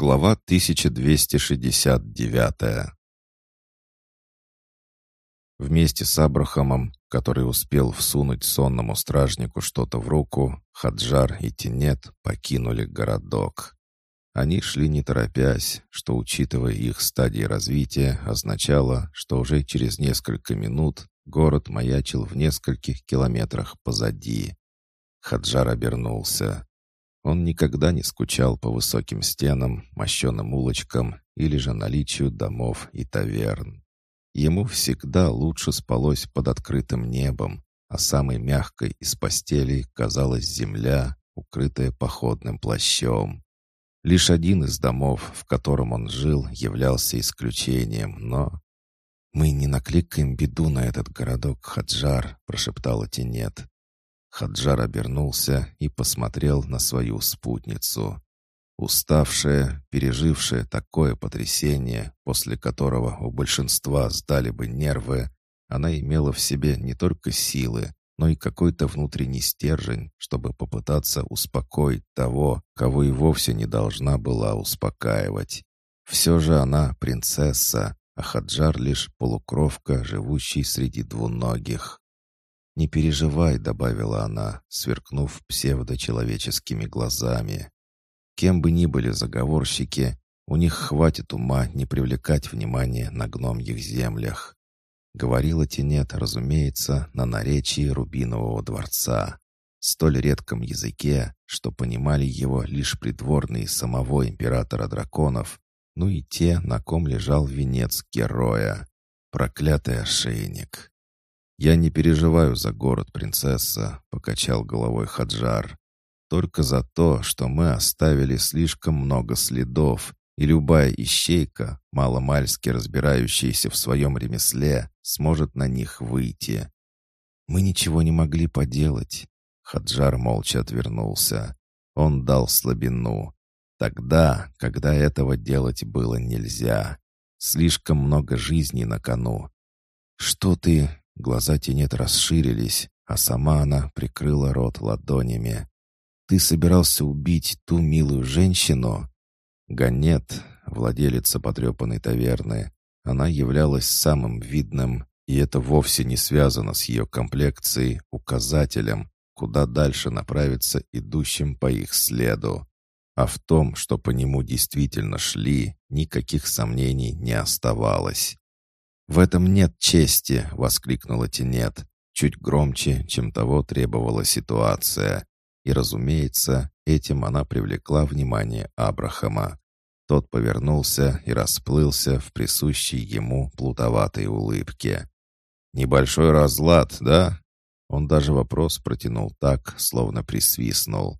Глава 1269 Вместе с Абрахамом, который успел всунуть сонному стражнику что-то в руку, Хаджар и Тенет покинули городок. Они шли не торопясь, что, учитывая их стадии развития, означало, что уже через несколько минут город маячил в нескольких километрах позади. Хаджар обернулся. Он никогда не скучал по высоким стенам, мощеным улочкам или же наличию домов и таверн. Ему всегда лучше спалось под открытым небом, а самой мягкой из постелей казалась земля, укрытая походным плащом. Лишь один из домов, в котором он жил, являлся исключением, но... «Мы не накликаем беду на этот городок, Хаджар», — прошептала Тенет. Хаджар обернулся и посмотрел на свою спутницу. Уставшая, пережившая такое потрясение, после которого у большинства сдали бы нервы, она имела в себе не только силы, но и какой-то внутренний стержень, чтобы попытаться успокоить того, кого и вовсе не должна была успокаивать. Все же она принцесса, а Хаджар лишь полукровка, живущий среди двуногих. «Не переживай», — добавила она, сверкнув псевдочеловеческими глазами. «Кем бы ни были заговорщики, у них хватит ума не привлекать внимание на гномьих землях». Говорила Тенет, разумеется, на наречии Рубинового дворца, столь редком языке, что понимали его лишь придворные самого императора драконов, ну и те, на ком лежал венец героя. Проклятый ошейник. «Я не переживаю за город, принцесса», — покачал головой Хаджар. «Только за то, что мы оставили слишком много следов, и любая ищейка, маломальски разбирающаяся в своем ремесле, сможет на них выйти». «Мы ничего не могли поделать». Хаджар молча отвернулся. Он дал слабину. Тогда, когда этого делать было нельзя. Слишком много жизней на кону. «Что ты...» Глаза Тенет расширились, а сама она прикрыла рот ладонями. «Ты собирался убить ту милую женщину?» Ганет, владелица потрепанной таверны, она являлась самым видным, и это вовсе не связано с ее комплекцией, указателем, куда дальше направиться идущим по их следу. А в том, что по нему действительно шли, никаких сомнений не оставалось. «В этом нет чести!» — воскликнула Тенет, чуть громче, чем того требовала ситуация. И, разумеется, этим она привлекла внимание Абрахама. Тот повернулся и расплылся в присущей ему плутоватой улыбке. «Небольшой разлад, да?» Он даже вопрос протянул так, словно присвистнул.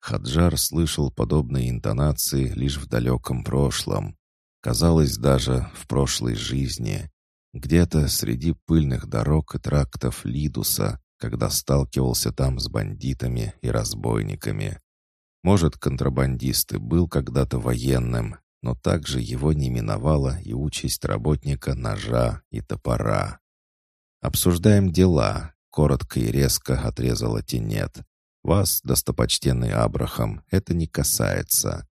Хаджар слышал подобные интонации лишь в далеком прошлом. Казалось, даже в прошлой жизни. Где-то среди пыльных дорог и трактов Лидуса, когда сталкивался там с бандитами и разбойниками. Может, контрабандист и был когда-то военным, но также его не миновала и участь работника ножа и топора. «Обсуждаем дела», — коротко и резко отрезала Тенет. «Вас, достопочтенный Абрахам, это не касается.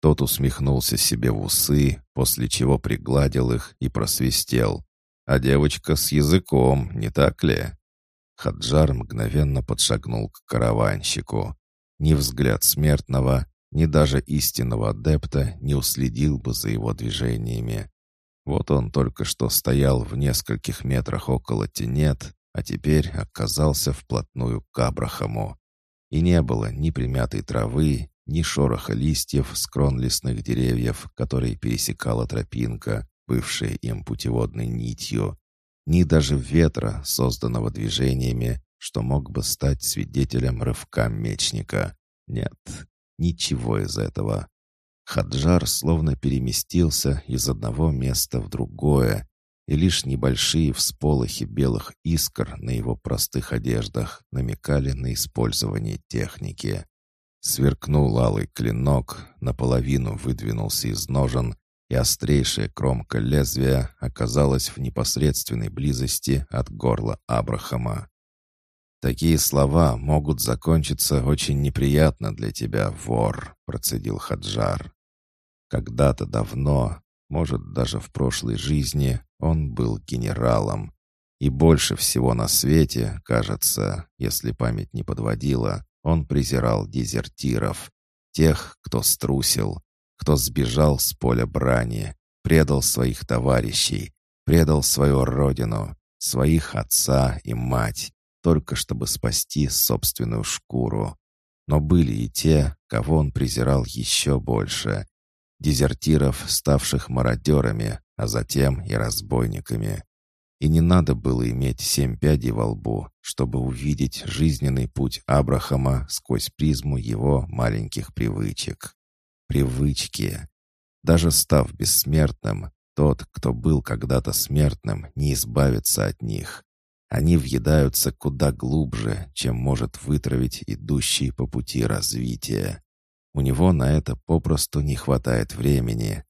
Тот усмехнулся себе в усы, после чего пригладил их и просвистел. «А девочка с языком, не так ли?» Хаджар мгновенно подшагнул к караванщику. Ни взгляд смертного, ни даже истинного адепта не уследил бы за его движениями. Вот он только что стоял в нескольких метрах около тенет, а теперь оказался вплотную к Абрахаму. И не было ни примятой травы, ни шороха листьев с крон лесных деревьев, которые пересекала тропинка, бывшая им путеводной нитью, ни даже ветра, созданного движениями, что мог бы стать свидетелем рывка мечника. Нет, ничего из этого. Хаджар словно переместился из одного места в другое, и лишь небольшие всполохи белых искр на его простых одеждах намекали на использование техники. Сверкнул алый клинок, наполовину выдвинулся из ножен, и острейшая кромка лезвия оказалась в непосредственной близости от горла Абрахама. «Такие слова могут закончиться очень неприятно для тебя, вор», — процедил Хаджар. Когда-то давно, может, даже в прошлой жизни, он был генералом. И больше всего на свете, кажется, если память не подводила, он презирал дезертиров, тех, кто струсил, кто сбежал с поля брани, предал своих товарищей, предал свою родину, своих отца и мать, только чтобы спасти собственную шкуру. Но были и те, кого он презирал еще больше. Дезертиров, ставших мародерами, а затем и разбойниками. И не надо было иметь семь пядей во лбу, чтобы увидеть жизненный путь Абрахама сквозь призму его маленьких привычек. Привычки. Даже став бессмертным, тот, кто был когда-то смертным, не избавится от них. Они въедаются куда глубже, чем может вытравить идущий по пути развития. У него на это попросту не хватает времени.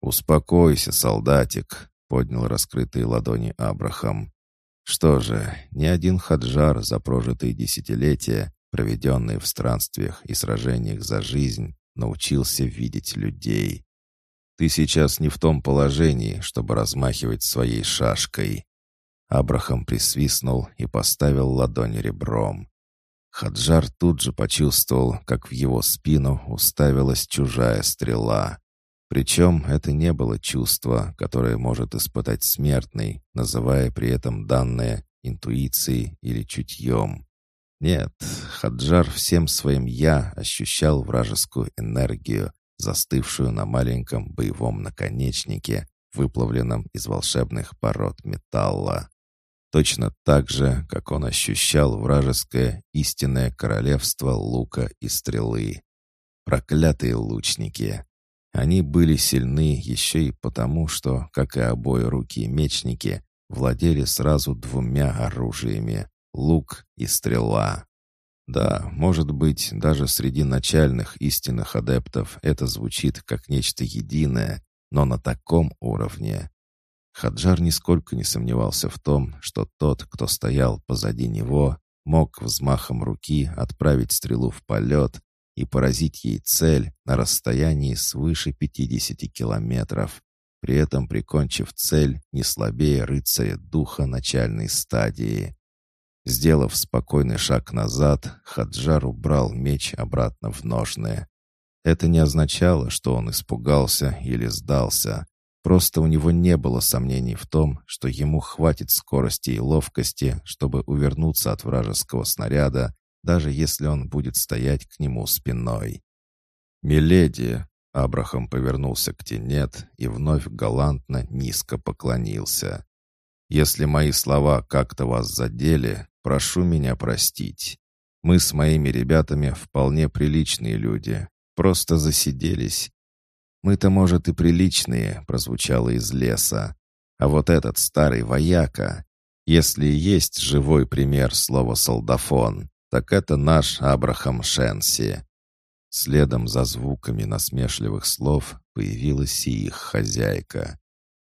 «Успокойся, солдатик», — поднял раскрытые ладони Абрахам. Что же, ни один хаджар за прожитые десятилетия, проведенные в странствиях и сражениях за жизнь, научился видеть людей. Ты сейчас не в том положении, чтобы размахивать своей шашкой». Абрахам присвистнул и поставил ладонь ребром. Хаджар тут же почувствовал, как в его спину уставилась чужая стрела. Причем это не было чувство, которое может испытать смертный, называя при этом данное интуицией или чутьем. Нет, Хаджар всем своим «я» ощущал вражескую энергию, застывшую на маленьком боевом наконечнике, выплавленном из волшебных пород металла. Точно так же, как он ощущал вражеское истинное королевство лука и стрелы. Проклятые лучники! Они были сильны еще и потому, что, как и обои руки мечники, владели сразу двумя оружиями — лук и стрела. Да, может быть, даже среди начальных истинных адептов это звучит как нечто единое, но на таком уровне. Хаджар нисколько не сомневался в том, что тот, кто стоял позади него, мог взмахом руки отправить стрелу в полет и поразить ей цель на расстоянии свыше 50 километров, при этом прикончив цель не слабее рыцаря духа начальной стадии. Сделав спокойный шаг назад, Хаджар убрал меч обратно в ножны. Это не означало, что он испугался или сдался. Просто у него не было сомнений в том, что ему хватит скорости и ловкости, чтобы увернуться от вражеского снаряда, даже если он будет стоять к нему спиной. «Миледи!» — Абрахам повернулся к Тенет и вновь галантно низко поклонился. «Если мои слова как-то вас задели, Прошу меня простить. Мы с моими ребятами вполне приличные люди. Просто засиделись. Мы-то, может, и приличные, прозвучало из леса. А вот этот старый вояка, если есть живой пример слова «солдафон», так это наш Абрахам Шенси. Следом за звуками насмешливых слов появилась и их хозяйка.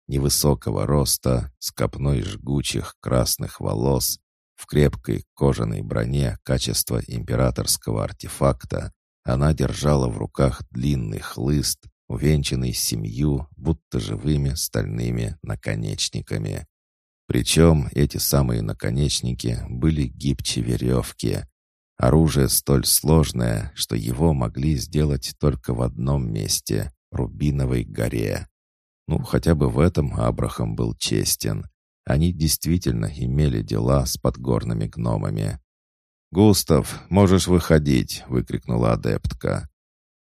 Невысокого роста, с копной жгучих красных волос в крепкой кожаной броне качества императорского артефакта она держала в руках длинный хлыст, увенчанный семью, будто живыми стальными наконечниками. Причем эти самые наконечники были гибче веревки. Оружие столь сложное, что его могли сделать только в одном месте — Рубиновой горе. Ну, хотя бы в этом Абрахам был честен. Они действительно имели дела с подгорными гномами. «Густав, можешь выходить!» — выкрикнула адептка.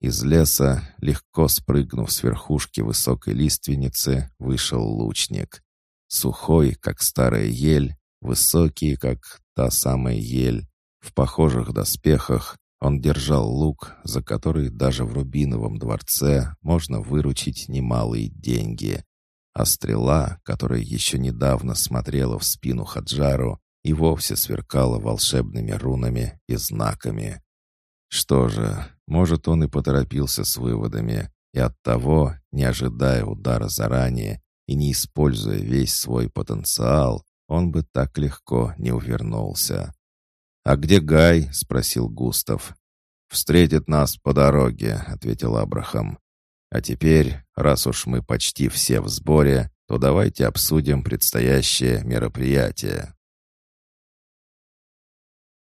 Из леса, легко спрыгнув с верхушки высокой лиственницы, вышел лучник. Сухой, как старая ель, высокий, как та самая ель. В похожих доспехах он держал лук, за который даже в Рубиновом дворце можно выручить немалые деньги а стрела, которая еще недавно смотрела в спину Хаджару, и вовсе сверкала волшебными рунами и знаками. Что же, может, он и поторопился с выводами, и оттого, не ожидая удара заранее и не используя весь свой потенциал, он бы так легко не увернулся. «А где Гай?» — спросил Густав. «Встретит нас по дороге», — ответил Абрахам. А теперь, раз уж мы почти все в сборе, то давайте обсудим предстоящее мероприятие.